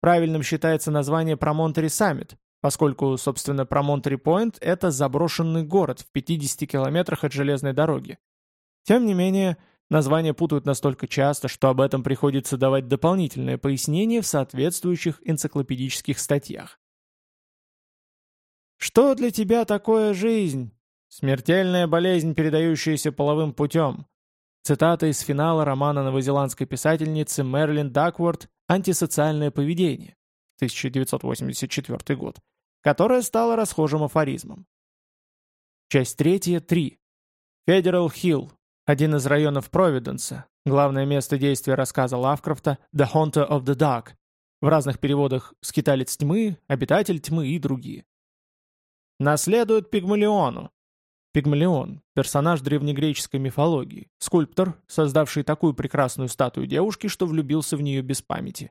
Правильным считается название Промонтери Саммит, поскольку, собственно, Промонтери Пойнт – это заброшенный город в 50 километрах от железной дороги. Тем не менее, названия путают настолько часто, что об этом приходится давать дополнительное пояснение в соответствующих энциклопедических статьях. «Что для тебя такое жизнь?» Смертельная болезнь, передающаяся половым путем. Цитата из финала романа новозеландской писательницы Мерлин Дакворд «Антисоциальное поведение» 1984 год, которая стала расхожим афоризмом. Часть третья, 3. Федерал Хилл, один из районов Провиденса, главное место действия рассказа Лавкрафта «The Haunter of the Dark», в разных переводах «Скиталец тьмы», «Обитатель тьмы» и другие. Наследует Пигмалиону, Пигмалион – персонаж древнегреческой мифологии, скульптор, создавший такую прекрасную статую девушки, что влюбился в нее без памяти.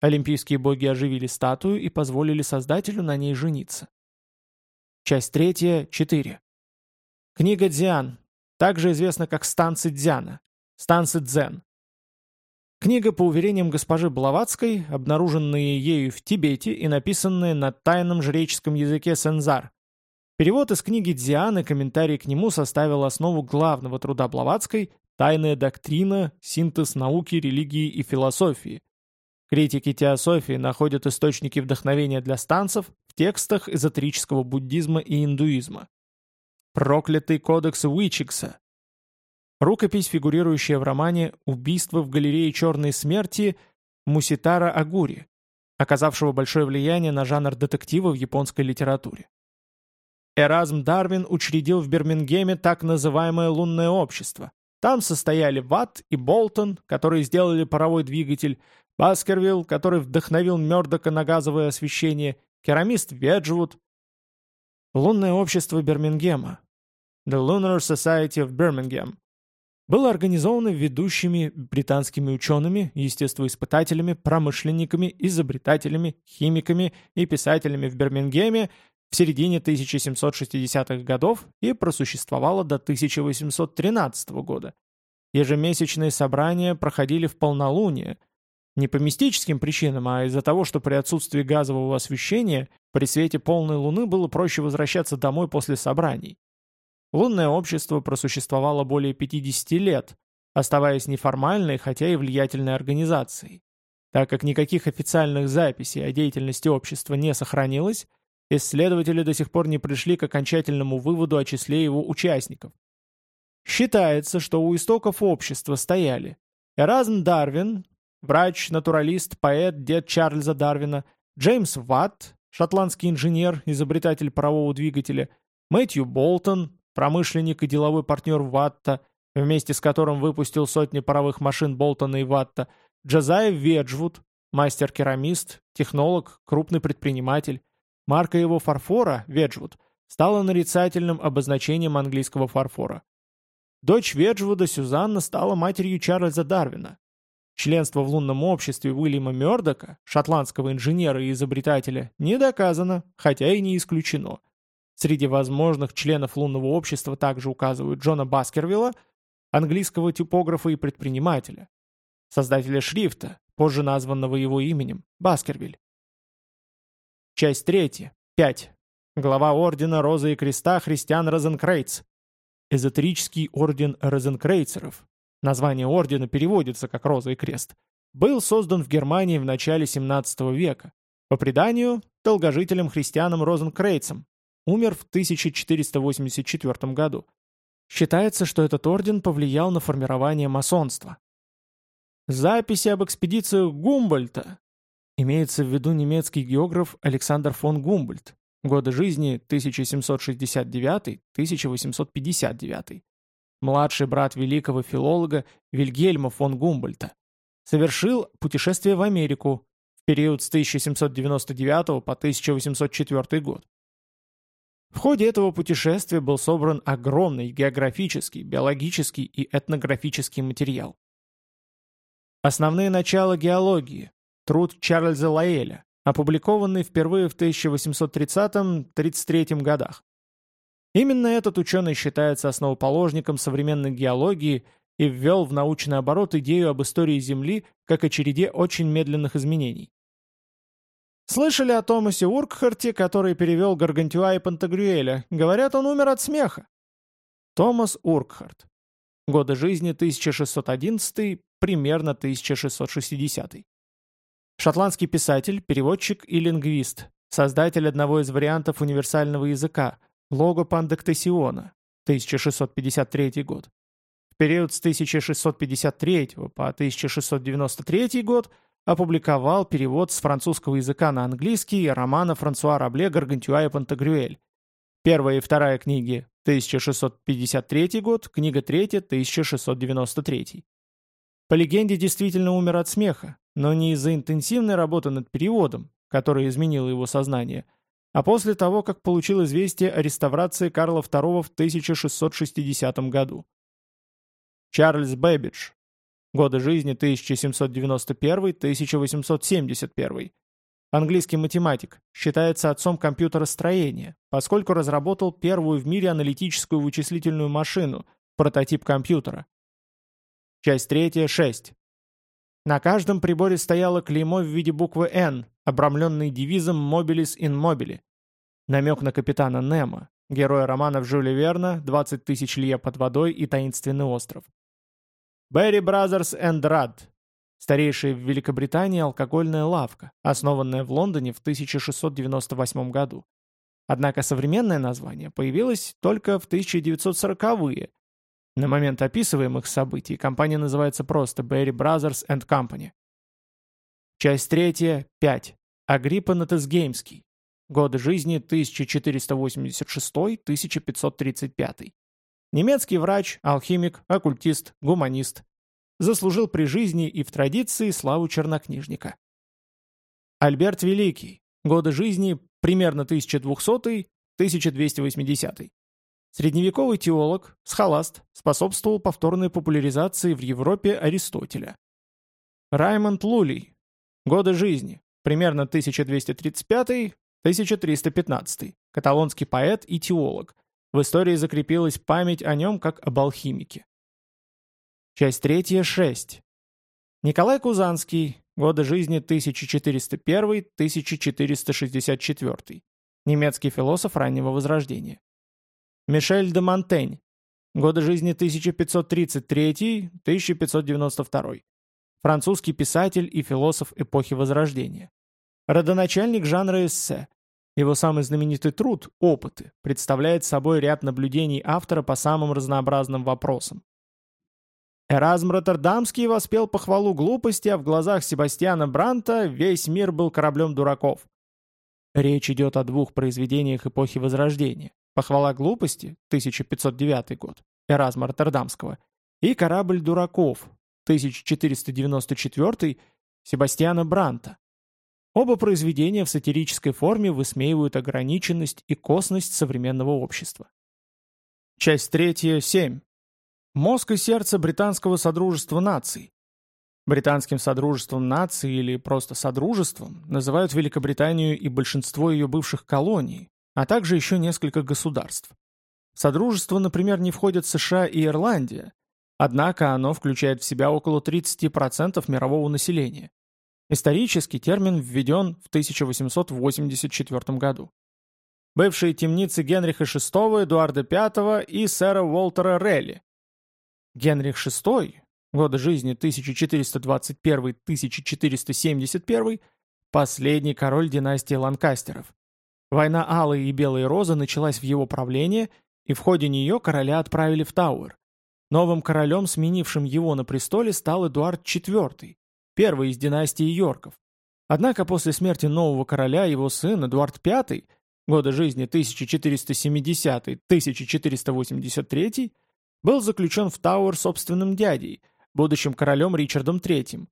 Олимпийские боги оживили статую и позволили создателю на ней жениться. Часть третья, 4. Книга Дзян, также известна как Станцы Дзяна, Станцы Дзен. Книга, по уверениям госпожи Блаватской, обнаруженная ею в Тибете и написанная на тайном жреческом языке сензар, Перевод из книги Дзианы, комментарий к нему составил основу главного труда Блаватской «Тайная доктрина, синтез науки, религии и философии». Критики теософии находят источники вдохновения для станцев в текстах эзотерического буддизма и индуизма. Проклятый кодекс Уичикса. Рукопись, фигурирующая в романе «Убийство в галерее черной смерти» Муситара Агури, оказавшего большое влияние на жанр детектива в японской литературе. Эразм Дарвин учредил в Бирмингеме так называемое лунное общество. Там состояли Ватт и Болтон, которые сделали паровой двигатель, Баскервилл, который вдохновил Мёрдока на газовое освещение, керамист Веджвуд. Лунное общество Бирмингема. The Lunar Society of Birmingham, было организовано ведущими британскими учеными, естествоиспытателями, промышленниками, изобретателями, химиками и писателями в Бирмингеме в середине 1760-х годов и просуществовало до 1813 года. Ежемесячные собрания проходили в полнолуние, не по мистическим причинам, а из-за того, что при отсутствии газового освещения при свете полной луны было проще возвращаться домой после собраний. Лунное общество просуществовало более 50 лет, оставаясь неформальной, хотя и влиятельной организацией. Так как никаких официальных записей о деятельности общества не сохранилось, исследователи до сих пор не пришли к окончательному выводу о числе его участников. Считается, что у истоков общества стояли Эразм Дарвин, врач-натуралист, поэт, дед Чарльза Дарвина, Джеймс Ватт, шотландский инженер, изобретатель парового двигателя, Мэтью Болтон, промышленник и деловой партнер Ватта, вместе с которым выпустил сотни паровых машин Болтона и Ватта, Джазай Веджвуд, мастер-керамист, технолог, крупный предприниматель. Марка его фарфора, Веджвуд, стала нарицательным обозначением английского фарфора. Дочь Веджвуда Сюзанна стала матерью Чарльза Дарвина. Членство в лунном обществе Уильяма Мёрдока, шотландского инженера и изобретателя, не доказано, хотя и не исключено. Среди возможных членов лунного общества также указывают Джона Баскервилла, английского типографа и предпринимателя, создателя шрифта, позже названного его именем, Баскервиль. Часть третья. Пять. Глава Ордена Розы и Креста Христиан Розенкрейц. Эзотерический орден розенкрейцеров. Название ордена переводится как «Роза и Крест». Был создан в Германии в начале 17 века. По преданию, долгожителем христианом Розенкрейцем, умер в 1484 году. Считается, что этот орден повлиял на формирование масонства. Записи об экспедициях Гумбольта. Имеется в виду немецкий географ Александр фон Гумбольд. Годы жизни 1769-1859. Младший брат великого филолога Вильгельма фон Гумбольта. Совершил путешествие в Америку в период с 1799 по 1804 год. В ходе этого путешествия был собран огромный географический, биологический и этнографический материал. Основные начала геологии. Труд Чарльза Лаэля, опубликованный впервые в 1830-33 годах. Именно этот ученый считается основоположником современной геологии и ввел в научный оборот идею об истории Земли как о череде очень медленных изменений. Слышали о Томасе Уркхарте, который перевел Гаргантюа и Пантагрюэля? Говорят, он умер от смеха. Томас Уркхарт. Годы жизни 1611, примерно 1660. Шотландский писатель, переводчик и лингвист, создатель одного из вариантов универсального языка – логопандектесиона, 1653 год. В период с 1653 по 1693 год – опубликовал перевод с французского языка на английский романа Франсуа Рабле «Гаргантюа и Пантагрюэль». Первая и вторая книги 1653 год, книга третья 1693. По легенде действительно умер от смеха, но не из-за интенсивной работы над переводом, которая изменила его сознание, а после того, как получил известие о реставрации Карла II в 1660 году. Чарльз Бэббидж, Годы жизни 1791-1871. Английский математик, считается отцом компьютеростроения, поскольку разработал первую в мире аналитическую вычислительную машину, прототип компьютера. Часть третья, 6. На каждом приборе стояло клеймо в виде буквы «Н», обрамленный девизом «Mobilis in mobile». Намек на капитана Немо, героя романов Жюля Верна «20 тысяч лье под водой» и «Таинственный остров». Berry Brothers and Rudd, старейшая в Великобритании алкогольная лавка, основанная в Лондоне в 1698 году. Однако современное название появилось только в 1940-е. На момент описываемых событий компания называется просто Berry Brothers and Company. Часть третья, 5. Агриппа Натесгеймский. Годы жизни 1486-1535. Немецкий врач, алхимик, оккультист, гуманист. Заслужил при жизни и в традиции славу чернокнижника. Альберт Великий. Годы жизни примерно 1200-1280. Средневековый теолог, схоласт, способствовал повторной популяризации в Европе Аристотеля. Раймонд Лулей. Годы жизни. Примерно 1235-1315. Каталонский поэт и теолог. В истории закрепилась память о нем как об алхимике. Часть третья, 6. Николай Кузанский. Годы жизни 1401-1464. Немецкий философ раннего Возрождения. Мишель де Монтень. Годы жизни 1533-1592. Французский писатель и философ эпохи Возрождения. Родоначальник жанра эссе. Его самый знаменитый труд «Опыты» представляет собой ряд наблюдений автора по самым разнообразным вопросам. Эразм Роттердамский воспел похвалу глупости, а в глазах Себастьяна Бранта весь мир был кораблем дураков. Речь идет о двух произведениях эпохи Возрождения Похвала глупости, 1509 год, Эразма Роттердамского, и Корабль дураков, 1494 Себастьяна Бранта. Оба произведения в сатирической форме высмеивают ограниченность и косность современного общества. Часть третья, 7. Мозг и сердце Британского Содружества наций. Британским Содружеством наций или просто Содружеством называют Великобританию и большинство ее бывших колоний, а также еще несколько государств. В Содружество, например, не входят США и Ирландия, однако оно включает в себя около 30% мирового населения. Исторически термин введен в 1884 году. Бывшие темницы Генриха VI, Эдуарда V и сэра Уолтера Релли. Генрих VI, годы жизни 1421-1471, последний король династии Ланкастеров. Война Алой и Белой Розы началась в его правлении, и в ходе нее короля отправили в Тауэр. Новым королем, сменившим его на престоле, стал Эдуард IV, первый из династии Йорков. Однако после смерти нового короля его сын Эдуард V, годы жизни 1470-1483, был заключен в Тауэр собственным дядей, будущим королем Ричардом III.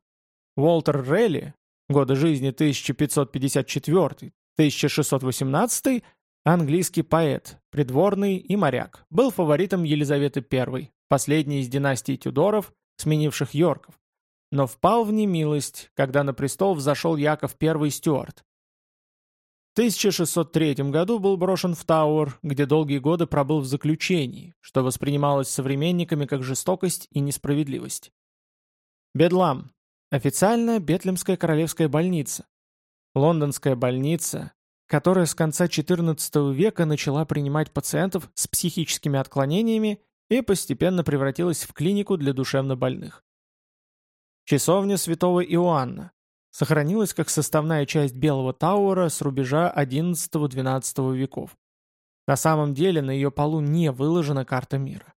Уолтер Релли, годы жизни 1554 1618 английский поэт, придворный и моряк, был фаворитом Елизаветы I, последней из династии Тюдоров, сменивших Йорков, но впал в немилость, когда на престол взошел Яков I Стюарт. В 1603 году был брошен в Тауэр, где долгие годы пробыл в заключении, что воспринималось современниками как жестокость и несправедливость. Бедлам. Официально Бетлемская королевская больница. Лондонская больница, которая с конца XIV века начала принимать пациентов с психическими отклонениями и постепенно превратилась в клинику для душевнобольных. Часовня святого Иоанна сохранилась как составная часть Белого Тауэра с рубежа XI-XII веков. На самом деле на ее полу не выложена карта мира.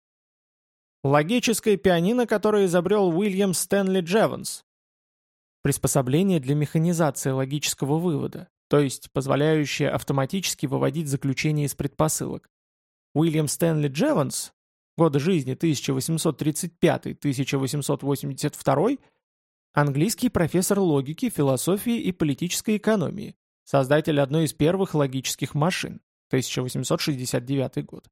Логическое пианино, которое изобрел Уильям Стэнли Джеванс, приспособление для механизации логического вывода, то есть позволяющее автоматически выводить заключения из предпосылок. Уильям Стэнли Джеванс, годы жизни 1835-1882, английский профессор логики, философии и политической экономии, создатель одной из первых логических машин, 1869 год.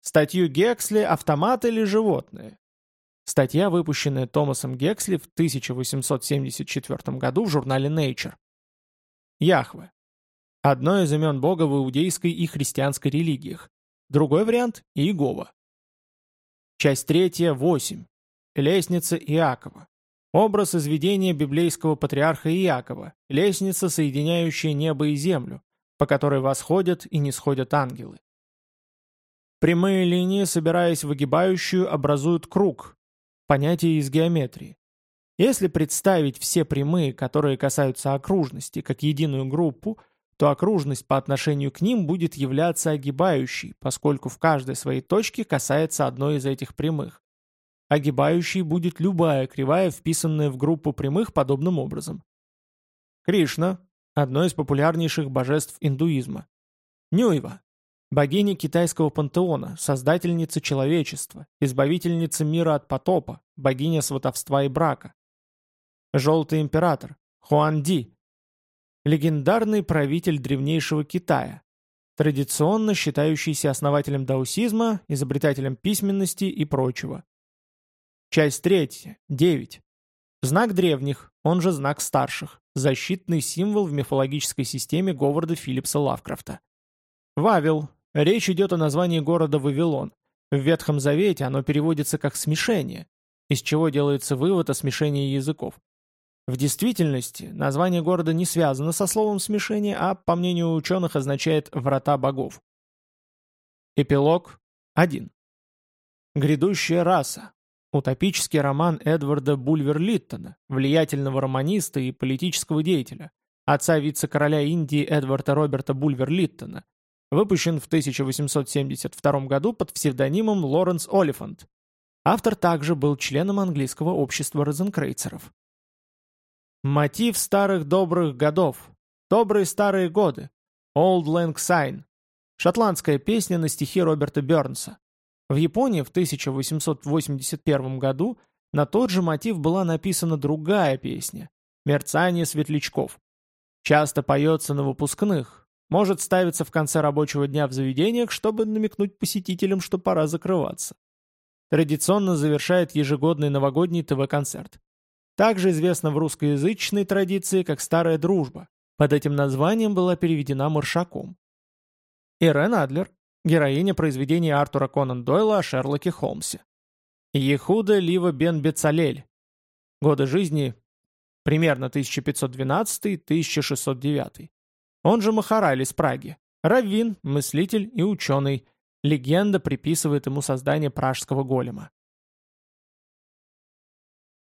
Статью Гексли «Автомат или животные», Статья, выпущенная Томасом Гексли в 1874 году в журнале Nature. Яхве. Одно из имен Бога в иудейской и христианской религиях. Другой вариант – Иегова. Часть третья, 8. Лестница Иакова. Образ изведения библейского патриарха Иакова, лестница, соединяющая небо и землю, по которой восходят и не сходят ангелы. Прямые линии, собираясь в огибающую, образуют круг, понятие из геометрии. Если представить все прямые, которые касаются окружности, как единую группу, то окружность по отношению к ним будет являться огибающей, поскольку в каждой своей точке касается одной из этих прямых. Огибающей будет любая кривая, вписанная в группу прямых подобным образом. Кришна – одно из популярнейших божеств индуизма. Нюева Богиня китайского пантеона, создательница человечества, избавительница мира от потопа, богиня сватовства и брака. Желтый император, Хуан Ди. Легендарный правитель древнейшего Китая. традиционно считающийся основателем даосизма, изобретателем письменности и прочего. Часть третья. 9. Знак древних, он же знак старших, защитный символ в мифологической системе Говарда Филлипса Лавкрафта. Вавил. Речь идет о названии города Вавилон. В Ветхом Завете оно переводится как «смешение», из чего делается вывод о смешении языков. В действительности, название города не связано со словом «смешение», а, по мнению ученых, означает «врата богов». Эпилог 1. Грядущая раса. Утопический роман Эдварда Бульвер-Литтона, влиятельного романиста и политического деятеля, отца вице-короля Индии Эдварда Роберта Бульвер-Литтона, выпущен в 1872 году под псевдонимом Лоренс Олифант. Автор также был членом английского общества розенкрейцеров. Мотив старых добрых годов. Добрые старые годы. Old Lang Syne. Шотландская песня на стихи Роберта Бернса. В Японии в 1881 году на тот же мотив была написана другая песня «Мерцание светлячков». Часто поется на выпускных, может ставиться в конце рабочего дня в заведениях, чтобы намекнуть посетителям, что пора закрываться. Традиционно завершает ежегодный новогодний ТВ-концерт. Также известна в русскоязычной традиции как «Старая дружба». Под этим названием была переведена Маршаком. Ирен Адлер, героиня произведения Артура Конан Дойла о Шерлоке Холмсе. Ехуда Лива бен Бецалель. Годы жизни примерно 1512-1609. Он же Махараль из Праги. Раввин, мыслитель и ученый. Легенда приписывает ему создание пражского голема.